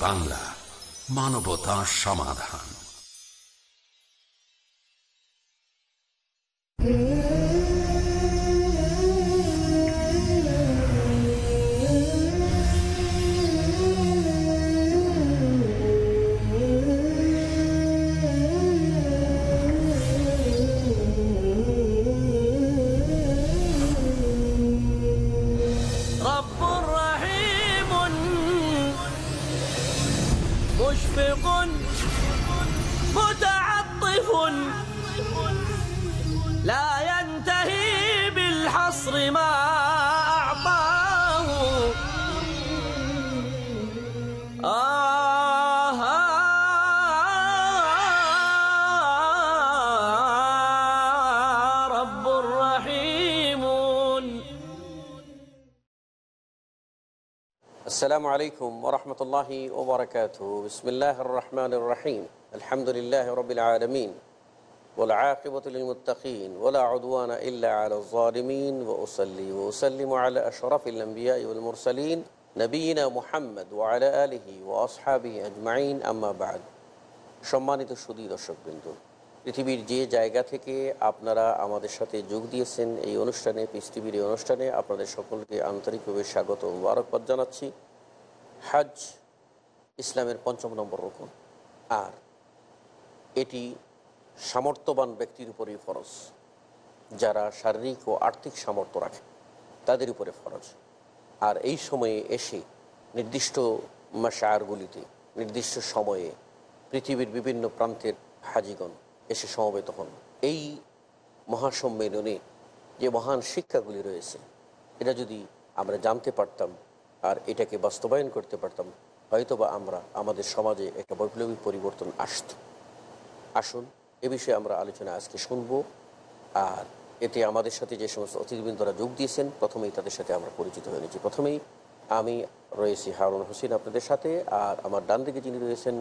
বাংলা মানবতা সমাধান। السلام عليكم ورحمة الله وبركاته بسم الله الرحمن الرحيم الحمد لله رب العالمين والعاقبة للمتقين ولا عدوان إلا على الظالمين وأصلي وأسلم على أشرف الأنبياء والمرسلين نبينا محمد وعلى آله وأصحابه أجمعين أما بعد সম্মানিত সুদী দর্শকবৃন্দ পৃথিবীর যে জায়গা থেকে আপনারা আমাদের সাথে যোগ দিয়েছেন এই অনুষ্ঠানে পিস টিভির এই অনুষ্ঠানে আপনাদের সকলকে আন্তরিকভাবে স্বাগত ও মুবারকবাদ জানাচ্ছি হজ ইসলামের পঞ্চম নম্বর রকম আর এটি সামর্থ্যবান ব্যক্তির উপরেই ফরজ। যারা শারীরিক ও আর্থিক সামর্থ্য রাখে, তাদের উপরে ফরজ। আর এই সময়ে এসে নির্দিষ্ট মাসায়ারগুলিতে নির্দিষ্ট সময়ে পৃথিবীর বিভিন্ন প্রান্তের হাজিগণ এসে সমবেত হন। এই মহাসম্মেলনে যে মহান শিক্ষাগুলি রয়েছে, এটা যদি আমরা জানতে পারতাম আর এটাকে বাস্তবায়ন করতে পারতাম। হয়তোবা আমরা আমাদের সমাজে একটা বৈপ্লবিক পরিবর্তন আসত। আসুন এ বিষয়ে আমরা আলোচনা আজকে শুনব। আর এতে আমাদের সাথে যে সমস্ত অতিথিবৃন্দরা যোগ দিয়েছেন প্রথমেই তাদের সাথে আমরা পরিচিত হয়ে নিয়েছি প্রথমেই আমি রয়েছি হারুন হোসেন আপনাদের সাথে আর আমার ডান দিকে যিনি রয়েছেন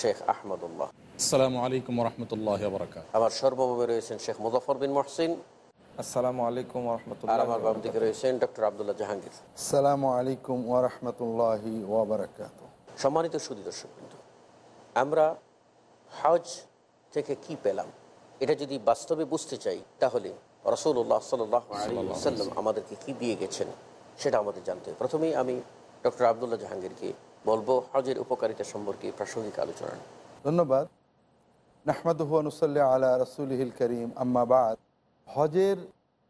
শেখ আহমদুল্লাহ। আসসালামু আলাইকুম রহমতুল্লাহ আমার সর্বভাবে রয়েছেন শেখ মুজফর বিন মহসিন। আসসালামু আলাইকুম আর আমার বাম দিকে রয়েছেন ডক্টর আবদুল্লাহ জাহাঙ্গীর। আসসালামু আলাইকুম ওরহমতুল্লাহি ওবরাকাত সম্মানিত সুদী দর্শকবৃন্দ আমরা হজ থেকে কি পেলাম? এটা যদি বাস্তবে বুঝতে চাই তাহলে রসুল্লাহ সাল্লাম আমাদেরকে কি দিয়ে গেছেন সেটা আমাদের জানতে প্রথমেই আমি ডক্টর আবদুল্লাহ জাহাঙ্গীরকে বলব হজের উপকারিতা সম্পর্কে প্রাসঙ্গিক আলোচনা। ধন্যবাদ। নাহমাদুয়ানুসাল্লাহ আলা রসুলহিল করিম আম্মাবাদ হজের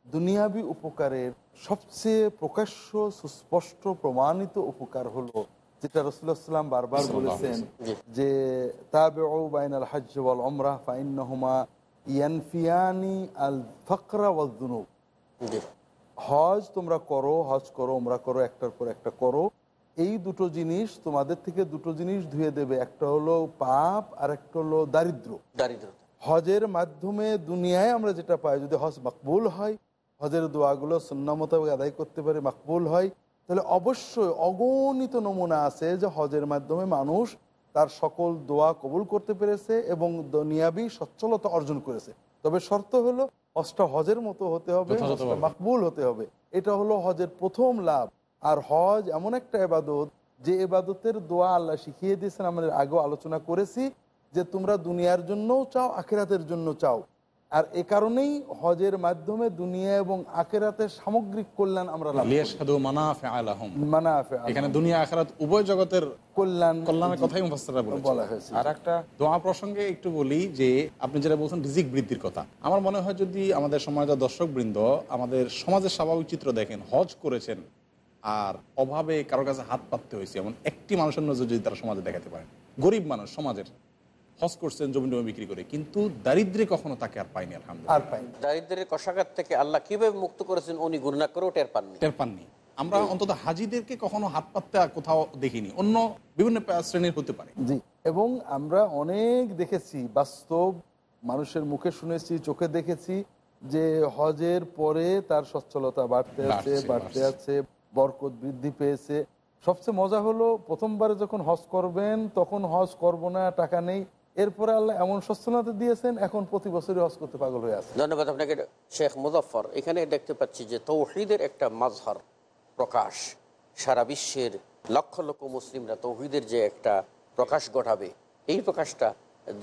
দুনিয়াবি উপকারের সবচেয়ে প্রকাশ্য সুস্পষ্ট প্রমাণিত উপকার হলো যেটা রসুল্লাহাম বারবার বলেছেন যে তাবে বাইনাল হজ ওয়াল ইয়ানফিয়ানি আল ফকরা ওয়াল দুনুব। হজ তোমরা করো হজ করো ওমরা করো একটার পর একটা করো। এই দুটো জিনিস তোমাদের থেকে দুটো জিনিস ধুয়ে দেবে। একটা হলো পাপ আর একটা হলো দারিদ্র দারিদ্রতা হজের মাধ্যমে দুনিয়ায় আমরা যেটা পাই যদি হজ মাকবুল হয় হজের দোয়াগুলো সুন্না মোতাবেক আদায় করতে পারে মাকবুল হয় তাহলে অবশ্যই অগণিত নমুনা আছে যে হজের মাধ্যমে মানুষ তার সকল দোয়া কবুল করতে পেরেছে এবং দুনিয়াবি সচ্ছলতা অর্জন করেছে। তবে শর্ত হলো হজটা হজের মতো হতে হবে মাকবুল হতে হবে। এটা হলো হজের প্রথম লাভ। আর হজ এমন একটা এবাদত যে এবাদতের দোয়া আল্লাহ শিখিয়ে দিয়েছেন আমাদের আগেও আলোচনা করেছি। যে তোমরা দুনিয়ার জন্যও চাও আখেরাতের জন্য চাও। আর এ কারণেই হজের মাধ্যমে দুনিয়া এবং আখেরাতের সামগ্রিক কল্যাণ আমরা লাভ এখানে দুনিয়া আখিরাত উভয় জগতের কল্যাণ কল্যাণের কথাই বলা হয়েছে। আর একটা দোয়া প্রসঙ্গে একটু বলি যে আপনি যেটা বলছেন রিজিক বৃদ্ধির কথা। আমার মনে হয় যদি আমাদের সমাজের দর্শক বৃন্দ আমাদের সমাজের স্বাভাবিক চিত্র দেখেন হজ করেছেন আর অভাবে কারোর কাছে হাত পাততে হয়েছে এমন একটি মানুষের নজর যদি তারা সমাজে দেখাতে পারেন। গরিব মানুষ সমাজের। হজ করছেন জমি জমি বিক্রি করে কিন্তু দারিদ্রে কখনো তাকে আর পাইনি আলহামদুলিল্লাহ। দারিদ্রের কষাঘাত থেকে আল্লাহ কীভাবে মুক্ত করেছেন উনি গুণনা করেও টের পাননি। টের পাননি। আমরা অন্তত হাজিদেরকে কখনো হাত পাততে আর কোথাও দেখিনি অন্য বিভিন্ন শ্রেণির হতে পারে। জি এবং আমরা অনেক দেখেছি বাস্তব মানুষের মুখে শুনেছি চোখে দেখেছি যে হজের পরে তার সচ্ছলতা বাড়তে আছে বাড়তে আছে বরকত বৃদ্ধি পেয়েছে। সবচেয়ে মজা হলো প্রথমবারে যখন হজ করবেন তখন হজ করব না টাকা নেই এরপরে আল্লাহ এমন সচ্ছলতা দিয়েছেন এখন প্রতি বছরই হজ করতে পাগল হয়ে আছে। ধন্যবাদ আপনাকে শেখ মুজফর এখানে দেখতে পাচ্ছি যে তৌহিদের একটা মাজহার প্রকাশ। সারা বিশ্বের লক্ষ লক্ষ মুসলিমরা তৌহিদের যে একটা প্রকাশ ঘটাবে এই প্রকাশটা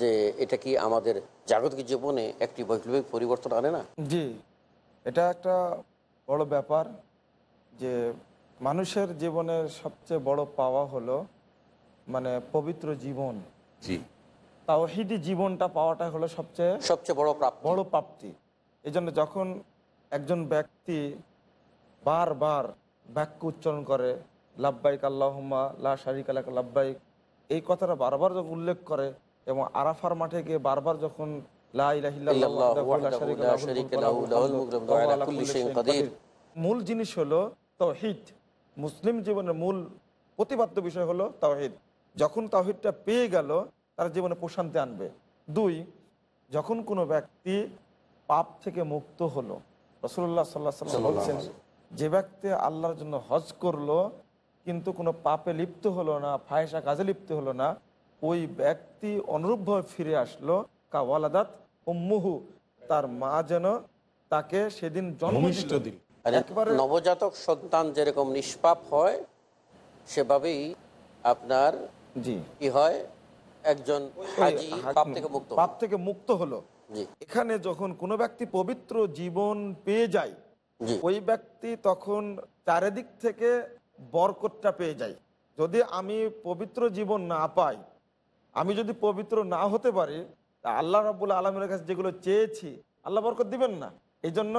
যে এটা কি আমাদের জাগতিক জীবনে একটি বৈপ্লবিক পরিবর্তন আনে না? জি এটা একটা বড় ব্যাপার যে মানুষের জীবনের সবচেয়ে বড় পাওয়া হলো মানে পবিত্র জীবন। জি। তাওহিদি জীবনটা পাওয়াটা হলো সবচেয়ে সবচেয়ে বড় প্রাপ্তি। বড় প্রাপ্তি। এই জন্য যখন একজন ব্যক্তি বারবার বাক্য উচ্চারণ করে লাভবাইক আল্লাহম্মা লা শারিক আলাক লাভবাইক এই কথাটা বারবার যখন উল্লেখ করে এবং আরাফার মাঠে গিয়ে বারবার যখন। মূল জিনিস হলো তৌহিদ মুসলিম জীবনের মূল প্রতিপাদ্য বিষয় হলো তাওহিদ। যখন তাওহিদটা পেয়ে গেল তার জীবনে প্রশান্তি আনবে। দুই যখন কোনো ব্যক্তি পাপ থেকে মুক্ত হলো রসুল্লাহ সাল্লাহ সাল্লাম বলছেন যে ব্যক্তি আল্লাহর জন্য হজ করল কিন্তু কোনো পাপে লিপ্ত হলো না ফায়সা কাজে লিপ্ত হলো না ওই ব্যক্তি অনুরূপভাবে ফিরে আসলো কাওয়ালাদাত উম্মুহু তার মা যেন তাকে সেদিন জন্ম ভূমিষ্ঠ দিল। দিল। আর একবারে নবজাতক সন্তান যেরকম নিষ্পাপ হয় সেভাবেই আপনার জি। কি হয়? একজন হাজি পাপ থেকে মুক্ত পাপ থেকে মুক্ত হলো। এখানে যখন কোনো ব্যক্তি পবিত্র জীবন পেয়ে যায় ওই ব্যক্তি তখন চারিদিক থেকে বরকতটা পেয়ে যায়। যদি আমি পবিত্র জীবন না পাই আমি যদি পবিত্র না হতে পারি আল্লাহ রাবুল আলমের কাছে যেগুলো চেয়েছি আল্লাহ বরকত দিবেন না। এই জন্য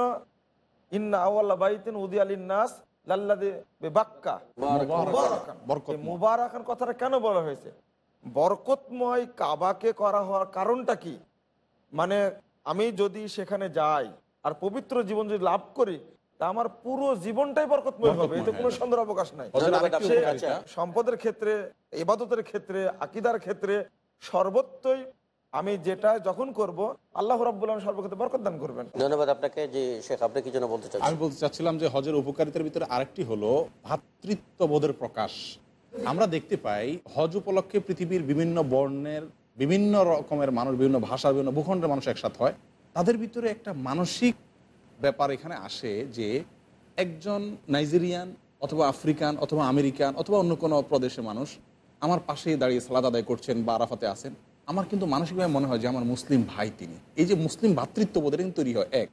ইন্না আওয়াল্লা বাইতিন উদি আলী নাস লাল্লাদে বাক্কা। মুবারাকান। মুবারাকান কথাটা কেন বলা হয়েছে? বরকতময় কাবাকে করা হওয়ার কারণটা কি? মানে আমি যদি সেখানে যাই আর পবিত্র জীবন যদি লাভ করি তা আমার পুরো জীবনটাই বরকতময় হবে। এতে কোনো সন্দেহ অবকাশ নাই। সম্পদের ক্ষেত্রে এবাদতের ক্ষেত্রে আকিদার ক্ষেত্রে সর্বত্রই আমি যেটা যখন করব আল্লাহ রাব্বুল আলামিন সর্বক্ষেত্রে বরকত দান করবেন। ধন্যবাদ আপনাকে। যে শেখ আপনি কি জন্য বলতে চাচ্ছেন? আমি বলতে চাচ্ছিলাম যে হজের উপকারিতার ভিতরে আরেকটি হলো ভ্রাতৃত্ববোধের প্রকাশ। আমরা দেখতে পাই হজ উপলক্ষে পৃথিবীর বিভিন্ন বর্ণের বিভিন্ন রকমের মানুষ, বিভিন্ন ভাষার, বিভিন্ন ভূখণ্ডের মানুষ একসাথে হয়। তাদের ভিতরে একটা মানসিক ব্যাপার এখানে আসে যে একজন নাইজেরিয়ান অথবা আফ্রিকান অথবা আমেরিকান অথবা অন্য কোনো প্রদেশের মানুষ আমার পাশেই দাঁড়িয়ে সালাদ আদায় করছেন বা আরাফাতে আছেন। আমার কিন্তু মানসিকভাবে মনে হয় যে আমার মুসলিম ভাই তিনি। এই যে মুসলিম ভ্রাতৃত্ববোধের কিন্তু তৈরি হয়, এক।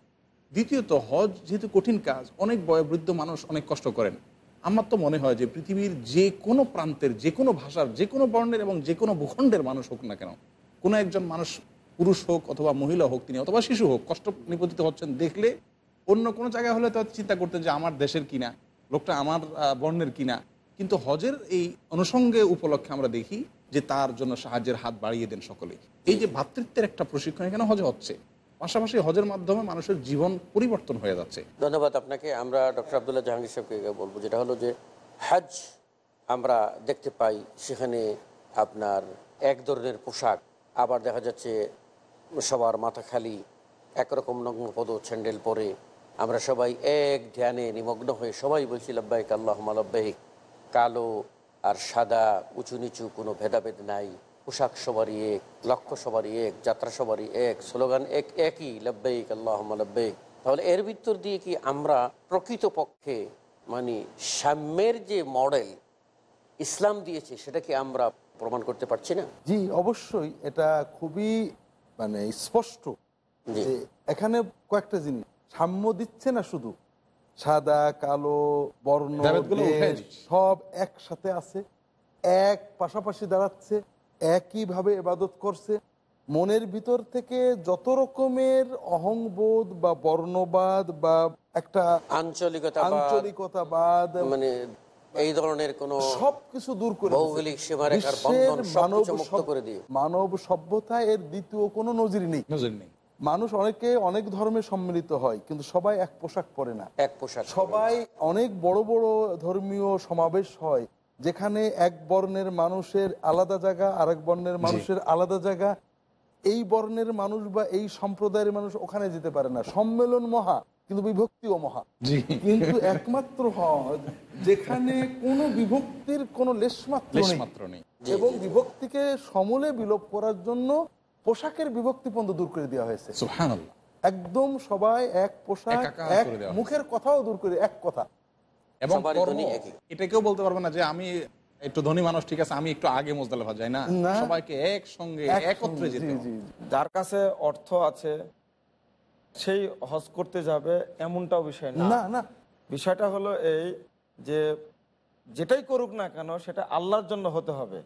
দ্বিতীয়ত হজ যেহেতু কঠিন কাজ, অনেক বয়োবৃদ্ধ মানুষ অনেক কষ্ট করেন। আমার তো মনে হয় যে পৃথিবীর যে কোনো প্রান্তের, যে কোনো ভাষার, যে কোনো বর্ণের এবং যে কোনো ভূখণ্ডের মানুষ হোক না কেন, কোনো একজন মানুষ পুরুষ হোক অথবা মহিলা হোক তিনি, অথবা শিশু হোক, কষ্ট নিপতিত হচ্ছেন দেখলে অন্য কোনো জায়গায় হলে তো চিন্তা করতেন যে আমার দেশের কিনা, লোকটা আমার বর্ণের কিনা। কিন্তু হজের এই অনুষঙ্গে উপলক্ষে আমরা দেখি যে তার জন্য সাহায্যের হাত বাড়িয়ে দেন সকলে এই যে ভ্রাতৃত্বের একটা প্রশিক্ষণ এখানে হজে হচ্ছে। পাশাপাশি হজের মাধ্যমে মানুষের জীবন পরিবর্তন হয়ে যাচ্ছে। ধন্যবাদ আপনাকে। আমরা ডক্টর আবদুল্লাহ জাহাঙ্গীর সাহেবকে বলব, যেটা হলো যে হজ আমরা দেখতে পাই সেখানে আপনার এক ধরনের পোশাক, আবার দেখা যাচ্ছে সবার মাথা খালি, একরকম নগ্নপদ স্যান্ডেল পরে। আমরা সবাই এক ধ্যানে নিমগ্ন হয়ে সবাই বলছি, লব্বাইক আল্লাহ লব্বাইক। কালো আর সাদা, উঁচু নিচু কোনো ভেদাভেদ নাই। পোশাক সবারই এক লক্ষ্য সবারই এক যাত্রা সবারই এক স্লোগান এক একই লব্বাইক আল্লাহ লব্বাইক। তাহলে এর ভিতর দিয়ে কি আমরা প্রকৃতপক্ষে মানে সাম্যের যে মডেল ইসলাম দিয়েছে সেটা কি আমরা প্রমাণ করতে পারছি না? জি অবশ্যই এটা খুবই মানে স্পষ্ট যে এখানে কয়েকটা জিনিস। সাম্য দিচ্ছে না শুধু। সাদা কালো বর্ণ। সব একসাথে আছে এক পাশাপাশি দাঁড়াচ্ছে একইভাবে এবাদত করছে। মনের ভিতর থেকে যত রকমের অহংবোধ বা বর্ণবাদ বা একটা আঞ্চলিকতা বা আঞ্চলিকতাবাদ মানে এই ধরনের কোনো সবকিছু দূর করে ভৌগোলিক সীমারেখার বন্ধন মানব মুক্ত করে দিয়ে। মানব সভ্যতা এর দ্বিতীয় কোনো নজির নেই। নজর নেই। মানুষ অনেকে অনেক ধর্মে সম্মিলিত হয় কিন্তু সবাই এক পোশাক পরে না। এক পোশাক সবাই অনেক বড় বড় ধর্মীয় সমাবেশ হয় যেখানে এক বর্ণের মানুষের আলাদা জায়গা আর এক বর্ণের মানুষের আলাদা জায়গা। এই বর্ণের মানুষ বা এই সম্প্রদায়ের মানুষ ওখানে যেতে পারে না। সম্মেলন মহা কিন্তু বিভক্তিও মহা। কিন্তু একমাত্র হজ যেখানে কোনো বিভক্তির কোনো লেশমাত্র লেশ নেই। এবং বিভক্তিকে সমূলে বিলোপ করার জন্য পোশাকের বিভক্তি পর্যন্ত দূর করে দেওয়া হয়েছে। একদম সবাই এক পোশাক এক মুখের কথাও দূর করে এক কথা। এবং সবারই কর্ম ধ্বনি একই। এটা কেউ বলতে পারবে না যে আমি একটু ধনী মানুষ ঠিক আছে আমি একটু আগে মোজদালেফা যাই না। সবাইকে একসঙ্গে একত্রে যেতে। যার কাছে অর্থ আছে সেই হজ করতে যাবে এমনটাও বিষয় না। না না। বিষয়টা হলো এই যে যেটাই করুক না কেন সেটা আল্লাহর জন্য হতে হবে।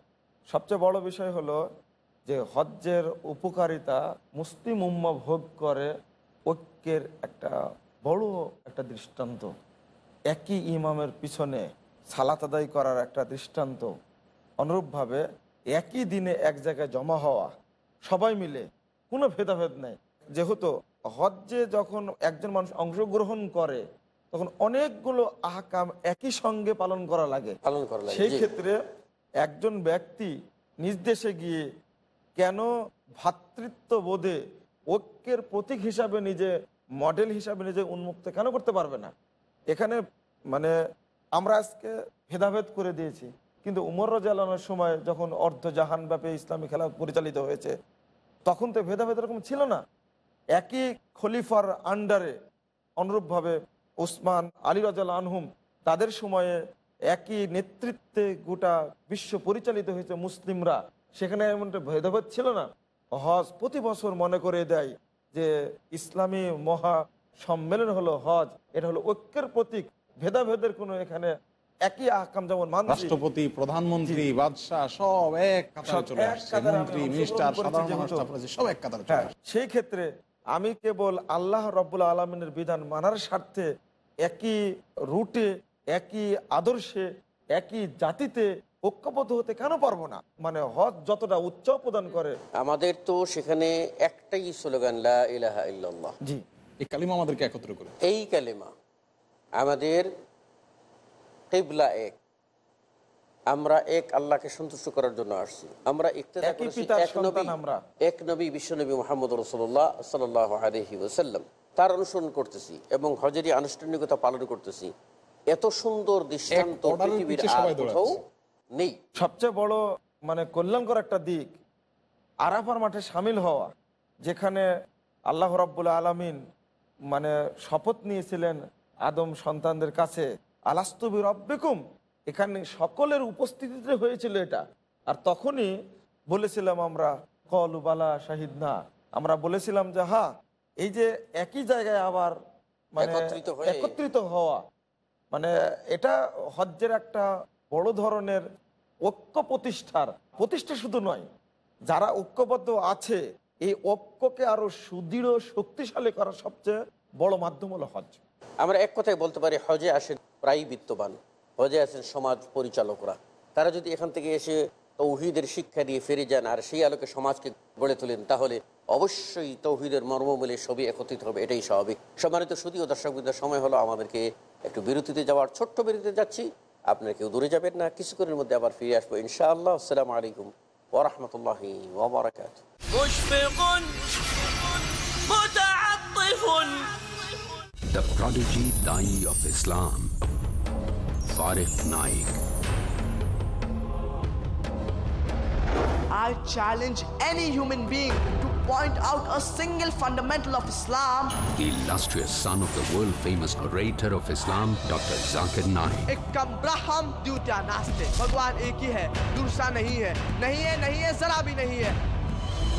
সবচেয়ে বড় বিষয় হলো যে হজ্জের উপকারিতা মুসলিম উম্মা ভোগ করে ঐক্যের একটা বড় একটা দৃষ্টান্ত। একই ইমামের পিছনে সালাত আদায় করার একটা দৃষ্টান্ত। অনুরূপভাবে একই দিনে এক জায়গায় জমা হওয়া সবাই মিলে কোনো ভেদাভেদ নেই। যেহেতু হজ্জে যখন একজন মানুষ অংশগ্রহণ করে তখন অনেকগুলো আহকাম একই সঙ্গে পালন করা লাগে। পালন করা লাগে, সেই ক্ষেত্রে একজন ব্যক্তি নিজ দেশে গিয়ে কেন ভ্রাতৃত্ব বোধে ঐক্যের প্রতীক হিসাবে নিজে মডেল হিসাবে নিজে উন্মুক্ত কেন করতে পারবে না? এখানে মানে আমরা আজকে ভেদাভেদ করে দিয়েছি। কিন্তু উমর রাজালানোর সময় যখন অর্ধ জাহান ব্যাপী ইসলামী খেলা পরিচালিত হয়েছে, তখন তো ভেদাভেদ এরকম ছিল না। একই খলিফার আন্ডারে অনুরূপভাবে ওসমান আলী রাজাল আনহুম তাদের সময়ে একই নেতৃত্বে গোটা বিশ্ব পরিচালিত হয়েছে মুসলিমরা। সেখানে এমন একটা ভেদাভেদ ছিল না। হজ প্রতি বছর মনে করে দেয় যে ইসলামী মহা সম্মেলন হলো হজ এটা হলো ঐক্যের প্রতীক। ভেদাভেদের কোনো এখানে একই আহকাম যেমন রাষ্ট্রপতি প্রধানমন্ত্রী বাদশাহ সব এক কাতারে চলে আসছে। মন্ত্রী মিনিস্টার সাধারণ মানুষ সব এক কাতারে চলে হ্যাঁ সেই ক্ষেত্রে আমি কেবল আল্লাহ রব্বুল আলমিনের বিধান মানার স্বার্থে একই রুটে একই আদর্শে একই জাতিতে ঐক্যবদ্ধ হতে কেন পারব না? মানে হজ যতটা উচ্চ প্রদান করে। আমাদের তো সেখানে একটাই স্লোগান লা ইলাহা ইল্লাল্লাহ। জি। এই কালিমা আমাদেরকে একত্র করে। এই কালেমা আমাদের কিবলা এক। আমরা এক আল্লাহকে সন্তুষ্ট করার জন্য আসছি। আমরা এক নবী আমরা। এক নবী বিশ্বনবী মোহাম্মদ রসুল্লাহ সাল্লাহ আলহি ওসাল্লাম তার অনুসরণ করতেছি এবং হজেরই আনুষ্ঠানিকতা পালন করতেছি। এত সুন্দর দৃষ্টান্ত পৃথিবীর কোথাও নেই। সবচেয়ে বড় মানে কল্যাণকর একটা দিক আরাফার মাঠে সামিল হওয়া যেখানে আল্লাহ রাব্বুল আলমিন মানে শপথ নিয়েছিলেন আদম সন্তানদের কাছে আলাস্তবি রব্বেকুম এখানে সকলের উপস্থিতিতে হয়েছিল এটা। আর তখনই বলেছিলাম আমরা কলু বালা শাহিদ না। আমরা বলেছিলাম যে হা এই যে একই জায়গায় আবার মানে একত্রিত একত্রিত হওয়া। মানে এটা হজ্জের একটা বড় ধরনের ঐক্য প্রতিষ্ঠার প্রতিষ্ঠা শুধু নয় যারা ঐক্যবদ্ধ আছে এই ঐক্যকে আরও সুদৃঢ়, শক্তিশালী করার সবচেয়ে বড় মাধ্যম হলো হজ আমরা এক কথায় বলতে পারি হজে আসেন প্রায় বিত্তবান। হজে আসেন সমাজ পরিচালকরা। তারা যদি এখান থেকে এসে তৌহিদের শিক্ষা দিয়ে ফিরে যান আর সেই আলোকে সমাজকে গড়ে তোলেন, তাহলে অবশ্যই তৌহিদের মর্মমূলে সবই একত্রিত হবে, এটাই স্বাভাবিক। সম্মানিত শুধু দর্শক বিদ্যার সময় হলো আমাদেরকে একটু বিরতিতে যাওয়ার। ছোট্ট বিরতিতে যাচ্ছি, আপনারা কেউ দূরে যাবেন না, কিছুক্ষণের মধ্যে আবার ফিরে আসব, ইনশাআল্লাহ। আসসালামু আলাইকুম ওরহমতুল্লাহি مشفق متعطف The prodigy Dai of Islam. Farif Naik. I challenge any human being to point out a single fundamental of Islam. The illustrious son of the world famous orator of Islam, Dr. Zakir Naik. एक कम ब्रह्म द्वितीय नास्ते भगवान एक ही है दूसरा नहीं है नहीं है नहीं है जरा भी नहीं है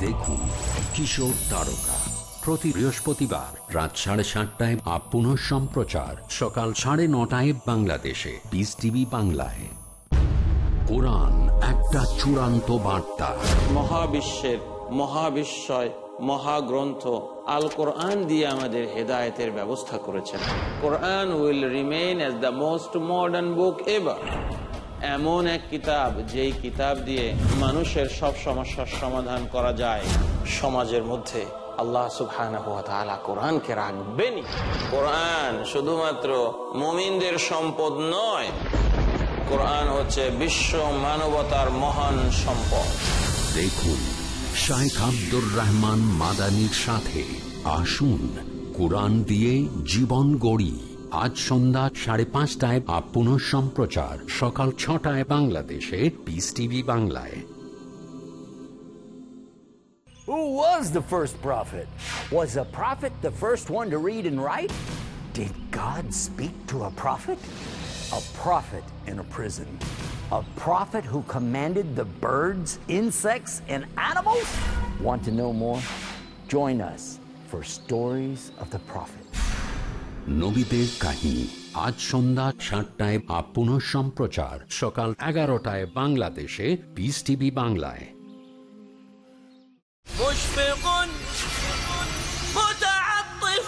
দেখুন কিশোর তারকা। প্রতি বৃহস্পতিবার রাত সাড়ে সাতটায় আপ পুনঃ সম্প্রচার। সকাল সাড়ে নটায় বাংলাদেশে। পিস টিভি বাংলায়। কোরআন একটা চূড়ান্ত বার্তা। মহাবিশ্বের, মহাবিশ্বয়, মহাগ্রন্থ আল কোরআন দিয়ে আমাদের হেদায়তের ব্যবস্থা করেছেন। Quran will remain as the most modern book ever. এমন এক কিতাব যেই কিতাব দিয়ে মানুষের সব সমস্যার সমাধান করা যায়। সমাজের মধ্যে আল্লাহ তাআলা কোরআনকে রাখবেনই। কোরআন শুধুমাত্র মুমিনদের সম্পদ নয় কোরআন হচ্ছে বিশ্ব মানবতার মহান সম্পদ। দেখুন শাইখ আব্দুর রহমান মাদানির সাথে আসুন কোরআন দিয়ে জীবন গড়ি। আজ সন্ধ্যা সাড়ে পাঁচটায় আপ পুনঃ সম্প্রচার সকাল ছটায় বাংলাদেশে পিস টিভি বাংলায় Who was the first prophet? Was a prophet the first one to read and write? Did God speak to a prophet? A prophet in a prison. A prophet who commanded the birds, insects, and animals? Want to know more? Join us for Stories of the Prophet. নবীদের কাহিনী আজ সন্ধ্যা সাতটায় up পুনঃ সম্প্রচার সকাল এগারোটায় বাংলাদেশে Peace TV বাংলায় مشفق متعطف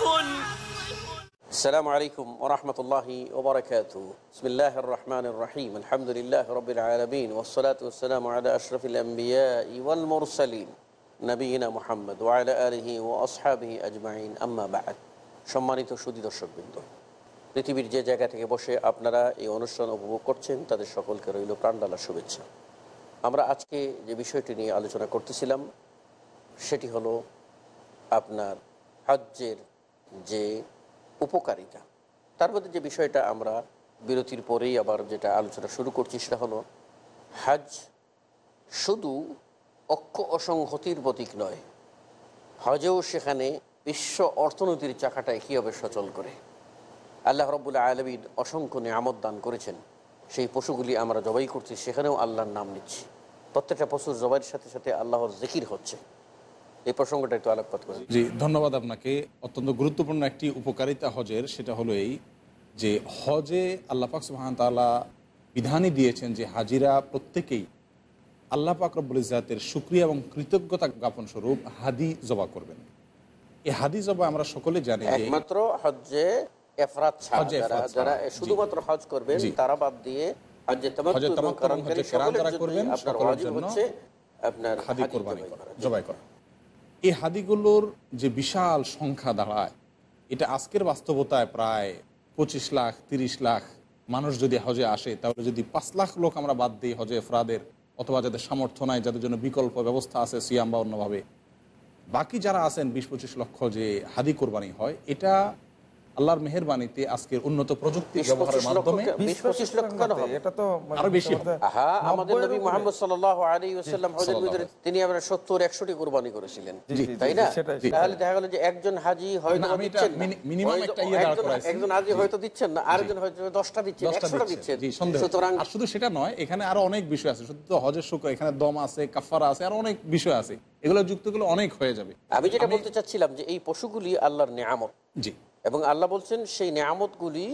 السلام عليكم ورحمة الله وبركاته بسم الله الرحمن الرحيم الحمد لله رب العالمين والصلاة والسلام على أشرف الأنبياء والمرسلين نبينا محمد وعلى آله وأصحابه أجمعين أما بعد সম্মানিত সুদী দর্শকবৃন্দ, পৃথিবীর যে জায়গা থেকে বসে আপনারা এই অনুষ্ঠান উপভোগ করছেন, তাদের সকলকে রইল প্রাণডালা শুভেচ্ছা। আমরা আজকে যে বিষয়টি নিয়ে আলোচনা করতেছিলাম, সেটি হলো আপনার হজ্জের যে উপকারিতা। তার মধ্যে যে বিষয়টা আমরা বিরতির পরেই আবার যেটা আলোচনা শুরু করছি, সেটা হলো হজ শুধু অক্ষ অসংহতির প্রতীক নয়, হজেও সেখানে বিশ্ব অর্থনীতির চাকাটা কীভাবে সচল করে? আল্লাহ রব্বুল্লাহ আলমিন অসংখ্য নিয়ামত দান করেছেন। সেই পশুগুলি আমরা জবাই করছি, সেখানেও আল্লাহর নাম নিচ্ছি। প্রত্যেকটা পশুর জবাইয়ের সাথে সাথে আল্লাহর জিকির হচ্ছে। এই প্রসঙ্গটা একটু আলোকপাত করে জি, ধন্যবাদ আপনাকে। অত্যন্ত গুরুত্বপূর্ণ একটি উপকারিতা হজের, সেটা হলো এই যে হজে আল্লাহ পাক সুহান তালা বিধানই দিয়েছেন যে হাজিরা প্রত্যেকেই আল্লাহ পাক রব্বুল ইজাতের সুক্রিয়া এবং কৃতজ্ঞতা জ্ঞাপন স্বরূপ হাদি জবা করবেন। এই হাদি জবা আমরা সকলে জানি যে একমাত্র হজ্জে এফরাত যারা যারা শুধুমাত্র হজ করবেন তারা বাদ দিয়ে হজ্জে তামাত্তু সকলের করবেন, আপনার ওয়াজিব হচ্ছে আপনার হাদি কোরবানি করা। জবাই করা। এই হাদিগুলোর যে বিশাল সংখ্যা দাঁড়ায় এটা আজকের বাস্তবতায় প্রায় পঁচিশ লাখ তিরিশ লাখ মানুষ যদি হজে আসে তাহলে যদি পাঁচ লাখ লোক আমরা বাদ দিই হজে এফরাদের অথবা যাদের সামর্থ্য নাই যাদের জন্য বিকল্প ব্যবস্থা আছে সিয়াম বা অন্যভাবে বাকি যারা আছেন বিশ পঁচিশ লক্ষ যে হাদি কোরবানি হয় এটা আল্লাহর মেহরবানিতে আজকের উন্নত প্রযুক্তি ব্যবহারের মাধ্যমে? এটা তো মানে আরও বেশি হবে। আমাদের নবী মোহাম্মদ সাল্লাহ আলী ওসাল্লাম হজের ভিতরে তিনি আমরা সত্তর একশোটি কোরবানি করেছিলেন। তাই না? তাহলে দেখা গেল যে একজন হাজি হয়তো দিচ্ছেন একটা ইয়ে দাঁড় একজন- একজন হাজি হয়তো দিচ্ছেন না আরেকজন হয়তো দিচ্ছেন দশটা একশোটা দিচ্ছে। দিচ্ছেন। সুতরাং শুধু সেটা নয় এখানে আরও অনেক বিষয় আছে। শুধু তো হজের শুক্র এখানে দম আছে কাফারা আছে আর অনেক বিষয় আছে। এগুলো যুক্ত করলে অনেক হয়ে যাবে। আমি যেটা বলতে চাচ্ছিলাম যে এই পশুগুলি আল্লাহর নেয়ামত। জি। এবং আল্লাহ বলছেন সেই নেয়ামতগুলি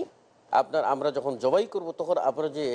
আপনার আমরা যখন জবাই করব তখন আমরা যে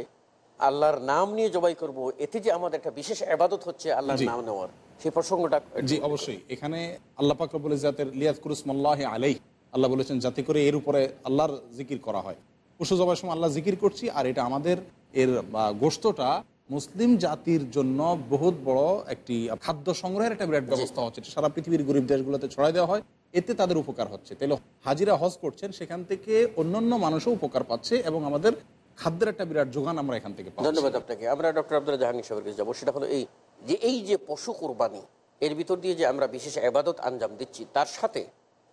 আল্লাহর নাম নিয়ে জবাই করব এতে যে আমাদের একটা বিশেষ আবাদত হচ্ছে আল্লাহর নাম নেওয়ার সেই প্রসঙ্গটা জি অবশ্যই। এখানে আল্লাহ পাক রব্বুল ইজাতের লিয়াত কুরুসমল্লাহ আলাই আল্লাহ বলেছেন যাতে করে এর উপরে আল্লাহর জিকির করা হয়। পশু জবাই সময় আল্লাহ জিকির করছি আর এটা আমাদের এর বা, গোশতটা মুসলিম জাতির জন্য বহুত বড় একটি খাদ্য সংগ্রহের একটা বিরাট ব্যবস্থা হচ্ছে। সারা পৃথিবীর গরিব দেশগুলোতে ছড়াই দেওয়া হয়। এতে তাদের উপকার হচ্ছে। তাহলে হাজিরা হজ করছেন সেখান থেকে অন্যান্য মানুষও উপকার পাচ্ছে এবং আমাদের খাদ্যের একটা বিরাট যোগান আমরা এখান থেকে পাচ্ছি। ধন্যবাদ আপনাকে। আমরা ডক্টর আব্দুল জাহাঙ্গীর সাহেবের কাছে যাব। সেটা হলো এই যে এই যে পশু কোরবানি এর ভিতর দিয়ে যে আমরা বিশেষ আবাদত আঞ্জাম দিচ্ছি তার সাথে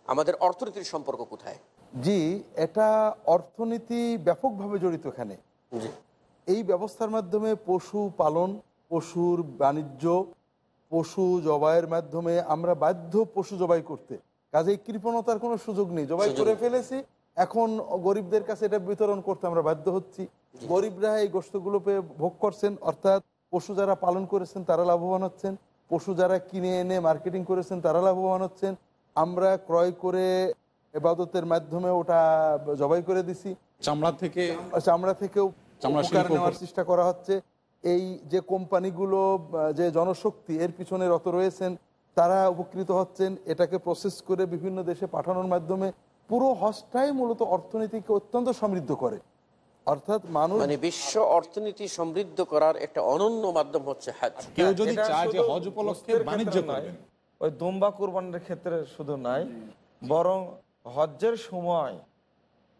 আমাদের অর্থনীতির সম্পর্ক কোথায়? জি এটা অর্থনীতি ব্যাপকভাবে জড়িত এখানে। এই ব্যবস্থার মাধ্যমে পশু পালন পশুর বাণিজ্য পশু জবাইয়ের মাধ্যমে আমরা বাধ্য পশু জবাই করতে কাজে কৃপণতার কোনো সুযোগ নেই। জবাই করে ফেলেছি। এখন গরিবদের কাছে এটা বিতরণ করতে আমরা বাধ্য হচ্ছি। গরিবরা এই গোষ্ঠগুলো পেয়ে ভোগ করছেন অর্থাৎ পশু যারা পালন করেছেন তারা লাভবান হচ্ছেন। পশু যারা কিনে এনে মার্কেটিং করেছেন তারা লাভবান হচ্ছেন। আমরা ক্রয় করে এবাদতের মাধ্যমে ওটা জবাই করে দিছি। চামড়া থেকে চামড়া থেকেও চামড়া নেওয়ার চেষ্টা করা হচ্ছে। এই যে কোম্পানিগুলো যে জনশক্তি এর পিছনে রত রয়েছেন তারা উপকৃত হচ্ছেন এটাকে প্রসেস করে বিভিন্ন দেশে পাঠানোর মাধ্যমে পুরো হজটাই মূলত অর্থনীতিকে অত্যন্ত সমৃদ্ধ করে। অর্থাৎ মানুষ মানে বিশ্ব অর্থনীতি সমৃদ্ধ করার একটা অনন্য মাধ্যম হচ্ছে হাজ। কেউ যদি চায় যে শুধু হজ উপলক্ষে বাণিজ্য নয়, করবেন। ওই দুম্বা কুরবানির ক্ষেত্রে শুধু নাই বরং হজ্জের সময়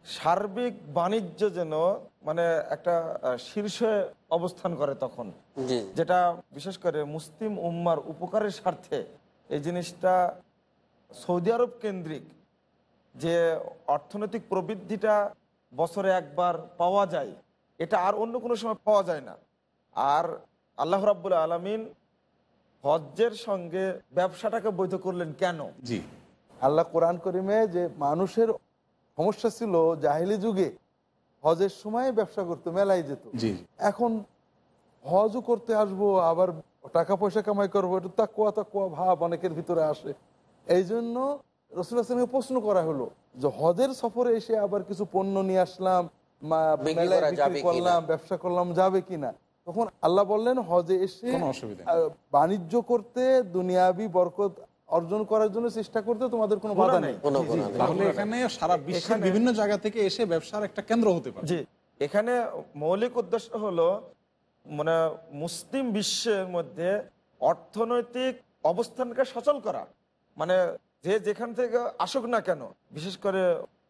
সার্বিক বাণিজ্য যেন মানে একটা শীর্ষে অবস্থান করে তখন। যেটা বিশেষ করে মুসলিম উম্মার উপকারের স্বার্থে এই জিনিসটা সৌদি আরব কেন্দ্রিক যে অর্থনৈতিক প্রবৃদ্ধিটা বছরে একবার পাওয়া যায় এটা আর অন্য কোনো সময় পাওয়া যায় না। আর আল্লাহ রাব্বুল আলমিন হজ্জের সঙ্গে ব্যবসাটাকে বৈধ করলেন কেন? জি। আল্লাহ কোরআন করিমে যে মানুষের সমস্যা ছিল জাহিলি যুগে হজের সময় ব্যবসা করতো মেলায় যেত। জি। এখন হজও করতে আসব আবার টাকা পয়সা কামাই করব একটু তাকুয়া তাকুয়া ভাব অনেকের ভিতরে আসে। এই জন্য রসুল আসলামকে প্রশ্ন করা হলো যে হজের সফরে এসে আবার কিছু পণ্য নিয়ে আসলাম মা- বিক্রি মেলায় করা বিক্রি যাবে কিনা? করলাম ব্যবসা করলাম যাবে কিনা? তখন আল্লাহ বললেন হজে এসে অসুবিধা বাণিজ্য করতে দুনিয়াবি বরকত অর্জন করার জন্য চেষ্টা করতে তোমাদের কোনো বাধা নেই। তাহলে এখানে সারা বিশ্বের বিভিন্ন জায়গা থেকে এসে ব্যবসার একটা কেন্দ্র হতে পারে। জি। এখানে মৌলিক উদ্দেশ্য হলো মানে মুসলিম বিশ্বের মধ্যে অর্থনৈতিক অবস্থানকে সচল করা। মানে যে যেখান থেকে আসুক না কেন, বিশেষ করে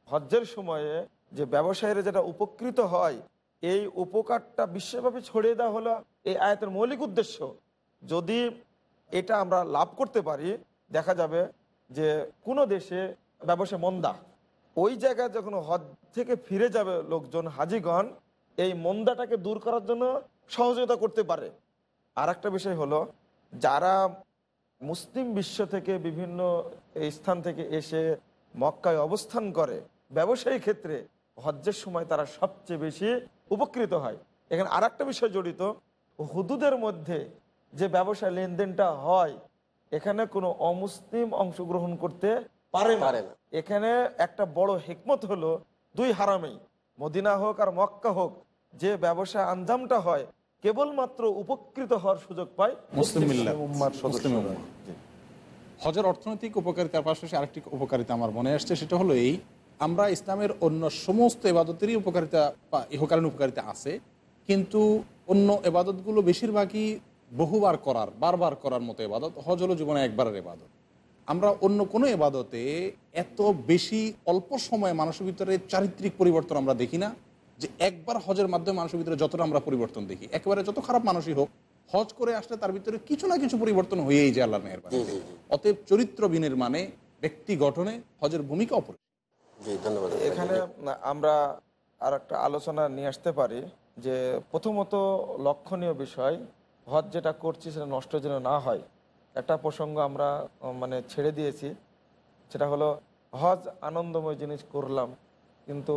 হজ্জের সময়ে যে ব্যবসায়ীরা যেটা উপকৃত হয়, এই উপকারটা বিশ্বব্যাপী ছড়িয়ে দেওয়া হলো এই আয়তের মৌলিক উদ্দেশ্য। যদি এটা আমরা লাভ করতে পারি, দেখা যাবে যে কোনো দেশে ব্যবসা মন্দা। ওই জায়গায় যখন হজ থেকে ফিরে যাবে লোকজন, হাজিগণ, এই মন্দাটাকে দূর করার জন্য সহযোগিতা করতে পারে। আর একটা বিষয় হলো যারা মুসলিম বিশ্ব থেকে বিভিন্ন এই স্থান থেকে এসে মক্কায় অবস্থান করে ব্যবসায়ী ক্ষেত্রে হজ্জের সময় তারা সবচেয়ে বেশি উপকৃত হয়। এখানে আর একটা বিষয় জড়িত হুদুদের মধ্যে যে ব্যবসা লেনদেনটা হয় এখানে কোনো অমুসলিম অংশগ্রহণ করতে পারে না। এখানে একটা বড় হেকমত হলো দুই হারামেই মদিনা হোক আর মক্কা হোক যে ব্যবসা আঞ্জামটা হয় কেবলমাত্র উপকৃত হওয়ার সুযোগ পায় মুসলিম হজের অর্থনৈতিক উপকারিতার পাশাপাশি আরেকটি উপকারিতা আমার মনে আসছে সেটা হলো এই আমরা ইসলামের অন্য সমস্ত এবাদতেরই উপকারিতা বা ইহকালীন উপকারিতা আছে কিন্তু অন্য এবাদতগুলো বেশিরভাগই বহুবার করার বারবার করার মতো এবাদত হজ হলো জীবনে একবারের এবাদত আমরা অন্য কোনো এবাদতে এত বেশি অল্প সময়ে মানুষের ভিতরে চারিত্রিক পরিবর্তন আমরা দেখি না যে একবার হজের মাধ্যমে মানুষের ভিতরে যতটা আমরা পরিবর্তন দেখি একেবারে যত খারাপ মানুষই হোক হজ করে আসলে তার ভিতরে কিছু না কিছু পরিবর্তন হয়েই যায় আল্লাহ মেহরবানি। অতএব চরিত্র বিনির্মাণে ব্যক্তি গঠনে হজের ভূমিকা অপর ধন্যবাদ। এখানে আমরা আর একটা আলোচনা নিয়ে আসতে পারি যে প্রথমত লক্ষণীয় বিষয় হজ যেটা করছি সেটা নষ্ট যেন না হয়। একটা প্রসঙ্গ আমরা মানে ছেড়ে দিয়েছি। সেটা হলো হজ আনন্দময় জিনিস করলাম কিন্তু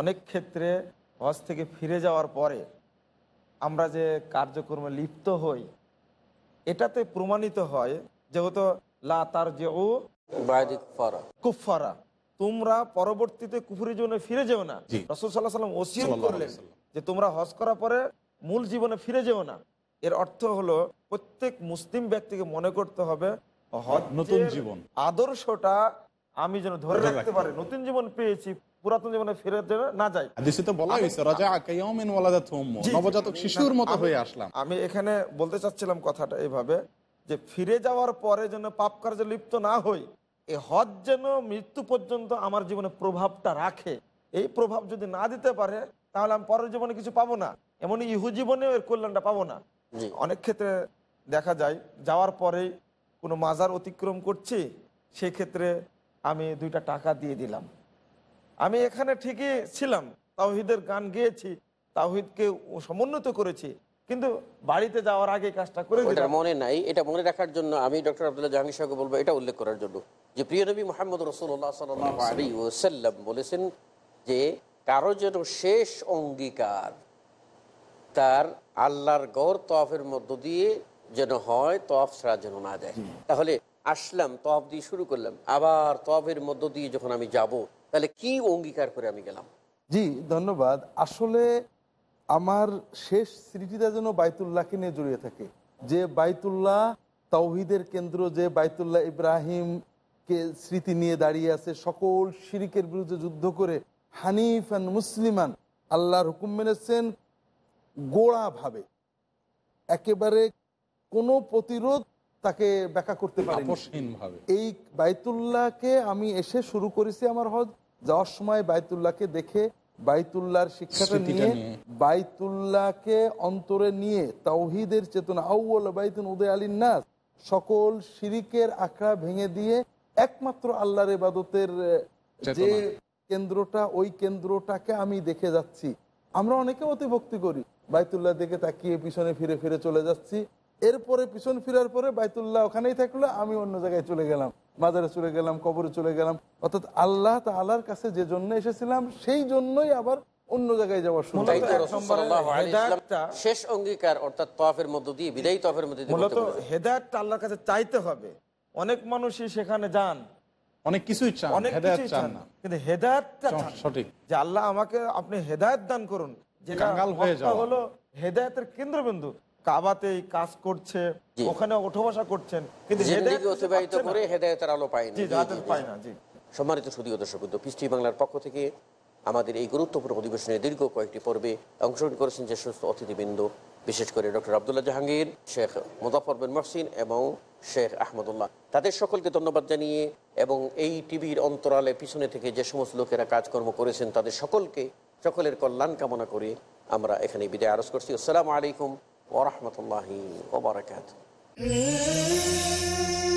অনেক ক্ষেত্রে হজ থেকে ফিরে যাওয়ার পরে আমরা যে কার্যক্রমে লিপ্ত হই এটাতে প্রমাণিত হয় যেহেতু লা তার যে ও কুফারা তোমরা পরবর্তীতে কুফুরি জীবনে ফিরে যেও না। রসুল সাল্লাহ সাল্লাম ওসিয়ত করলেন যে তোমরা হজ করার পরে মূল জীবনে ফিরে যেও না। এর অর্থ হলো প্রত্যেক মুসলিম ব্যক্তিকে মনে করতে হবে নতুন জীবন। আদর্শটা আমি যেন ধরে রাখতে পারি। নতুন জীবন পেয়েছি। পুরাতন জীবনে ফিরে যেন না যাই। তো বলা হয়েছে রাজা ওয়ালাদাত উম্মু। নবজাতক শিশুর মতো আমি- হয়ে আসলাম। আমি এখানে বলতে চাচ্ছিলাম কথাটা এইভাবে যে ফিরে যাওয়ার পরে যেন পাপ কার্যে লিপ্ত না হই এই হজ যেন মৃত্যু পর্যন্ত আমার জীবনে প্রভাবটা রাখে। এই প্রভাব যদি না দিতে পারে তাহলে আমি পরের জীবনে কিছু পাবো না। এমন ইহু জীবনেও এর কল্যাণটা পাবো না। অনেক ক্ষেত্রে দেখা যায় যাওয়ার পরেই কোনো মাজার অতিক্রম করছি সেক্ষেত্রে আমি দুইটা টাকা দিয়ে দিলাম। আমি এখানে ঠিকই ছিলাম তাওহিদের গান গেয়েছি তাওহিদকে সমুন্নত করেছি কিন্তু বাড়িতে যাওয়ার আগে কাজটা করে দিলাম। মনে নাই এটা মনে রাখার জন্য আমি ডক্টর আবদুল্লাহ জাহাঙ্গীর সাহেবকে বলব এটা উল্লেখ করার জন্য। যে প্রিয় নবী মোহাম্মদ রসুল্লাহ সাল্লাম বলেছেন যে কারও যেন শেষ অঙ্গীকার তার আল্লাহর গড় তফের মধ্য দিয়ে যেন হয় তফ ছাড়া যেন না যায়। তাহলে আসলাম তফ দিয়ে শুরু করলাম আবার তফের মধ্য দিয়ে যখন আমি যাব তাহলে কি অঙ্গীকার করে আমি গেলাম? জি, ধন্যবাদ। আসলে আমার শেষ স্মৃতিটা যেন বাইতুল্লাহকে নিয়ে জড়িয়ে থাকে। যে বাইতুল্লাহ তাওহিদের কেন্দ্র, যে বাইতুল্লাহ ইব্রাহিমকে স্মৃতি নিয়ে দাঁড়িয়ে আছে, সকল শিরিকের বিরুদ্ধে যুদ্ধ করে হানিফ অ্যান্ড মুসলিমান, আল্লাহর হুকুম মেনেছেন গোড়াভাবে। একেবারে কোনো প্রতিরোধ তাকে ব্যাখ্যা করতে পারে এই বাইতুল্লাহকে আমি এসে শুরু করেছি আমার হজ। যাওয়ার সময় বাইতুল্লাহকে দেখে বাইতুল্লাহর শিক্ষাটা নিয়ে। বাইতুল্লাহকে অন্তরে নিয়ে তাওহিদের চেতনা আউ্ল বাইতুন উদয় আলীর নাস সকল শিরিকের আখড়া ভেঙে দিয়ে একমাত্র আল্লাহর এবাদতের যে কেন্দ্রটা ওই কেন্দ্রটাকে আমি দেখে যাচ্ছি। আমরা অনেকে অতিভক্তি করি। বাইতুল্লাহ দিকে তাকিয়ে পিছনে ফিরে ফিরে চলে যাচ্ছি। এরপরে পিছন ফিরার পরে বাইতুল্লাহ ওখানেই থাকল আমি অন্য জায়গায় চলে গেলাম। মাজারে চলে গেলাম কবরে চলে গেলাম। অর্থাৎ আল্লাহ তালার কাছে যে জন্য এসেছিলাম সেই জন্যই আবার অন্য জায়গায় যাওয়ার শেষ অঙ্গীকার অর্থাৎ তফের মধ্য দিয়ে বিদায়ী তফের মধ্যে মূলত হেদায়তটা আল্লাহর কাছে চাইতে হবে। অনেক মানুষই সেখানে যান। অনেক কিছুই চান অনেক চান কিন্তু হেদায়তটা সঠিক। যে আল্লাহ আমাকে আপনি হেদায়ত দান করুন। যেটা কাঙ্গাল হয়ে যাওয়া। হলো হেদায়তের কেন্দ্রবিন্দু। কাবাতেই কাজ করছে ওখানে ওঠা বসা করছেন কিন্তু অতিবাহিত করে হেদায়েতের আলো। পায় না জি। সম্মানিত সুদীয় দর্শক পৃষ্টি বাংলার পক্ষ থেকে আমাদের এই গুরুত্বপূর্ণ অধিবেশনে দীর্ঘ কয়েকটি পর্বে অংশগ্রহণ করেছেন যে সমস্ত অতিথিবৃন্দ বিশেষ করে ডক্টর আবদুল্লাহ জাহাঙ্গীর শেখ মুজাফর বিন মহসিন এবং শেখ আহমদুল্লাহ। তাদের সকলকে ধন্যবাদ জানিয়ে এবং এই টিভির অন্তরালে পিছনে থেকে যে সমস্ত লোকেরা কাজকর্ম করেছেন তাদের সকলকে সকলের কল্যাণ কামনা করে আমরা এখানে বিদায় আরজ করছি। আসসালামু আলাইকুম। ওরহমতুল্লাহি ওবরাকাত رب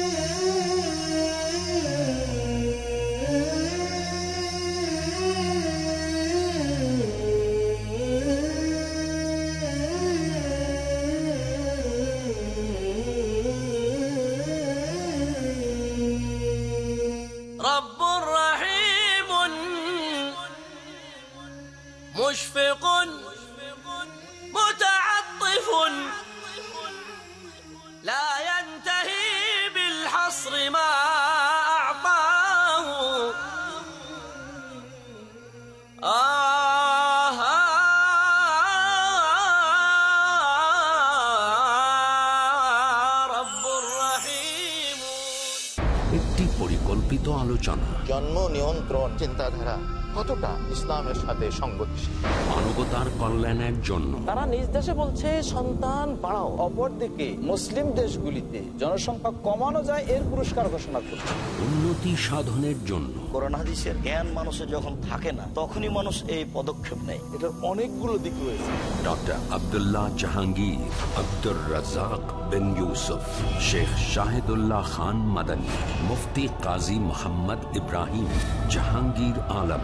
ইসলামের সাথে সংগতিশীল। মানবতার কল্যাণের জন্য। তারা নিজ দেশে বলছে সন্তান বাড়াও। অপরদিকে মুসলিম দেশগুলিতে জনসংখ্যা কমানো যায় এর পুরস্কার ঘোষণা করছে। উন্নতি সাধনের জন্য। করোনা জ্ঞান মানুষের যখন থাকে না তখনই মানুষ এই পদক্ষেপ নেয়। এটার অনেকগুলো দিক রয়েছে। ডক্টর আবদুল্লাহ জাহাঙ্গীর আব্দুর রাজাক বিন ইউসুফ শেখ শাহিদুল্লাহ খান মাদানী মুফতি কাজী মোহাম্মদ ইব্রাহিম জাহাঙ্গীর আলম।